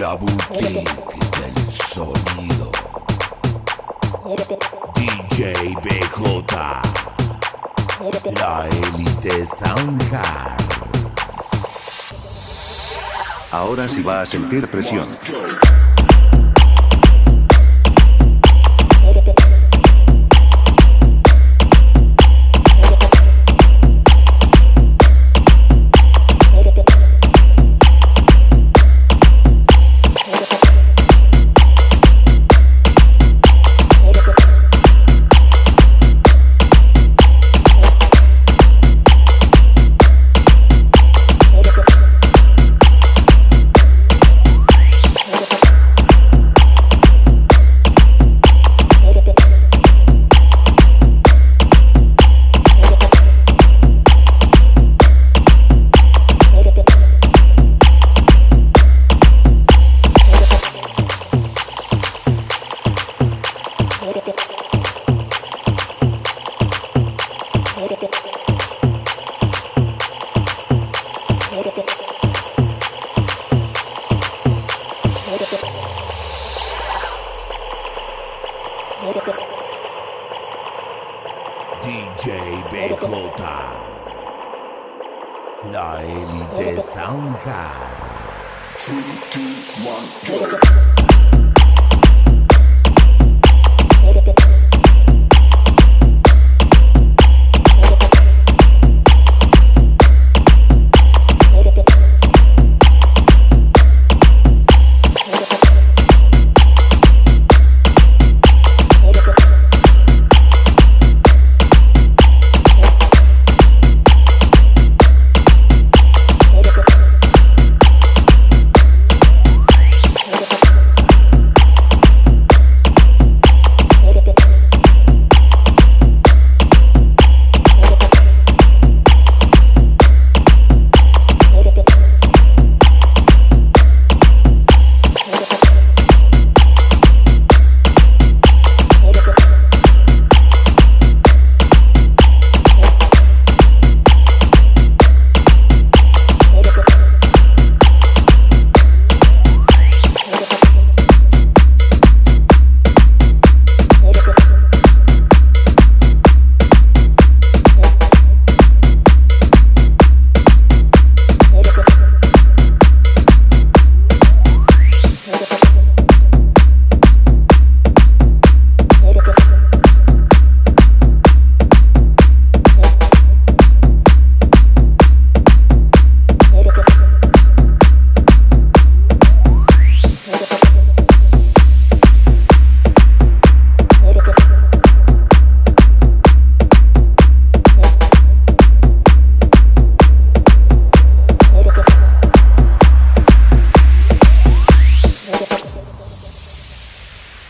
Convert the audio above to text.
La boutique del sonido. DJ BJ. La élite Soundcard. Ahora sí va a sentir presión. DJ BJ. La élite Soundcard. 3, 2, 1, go.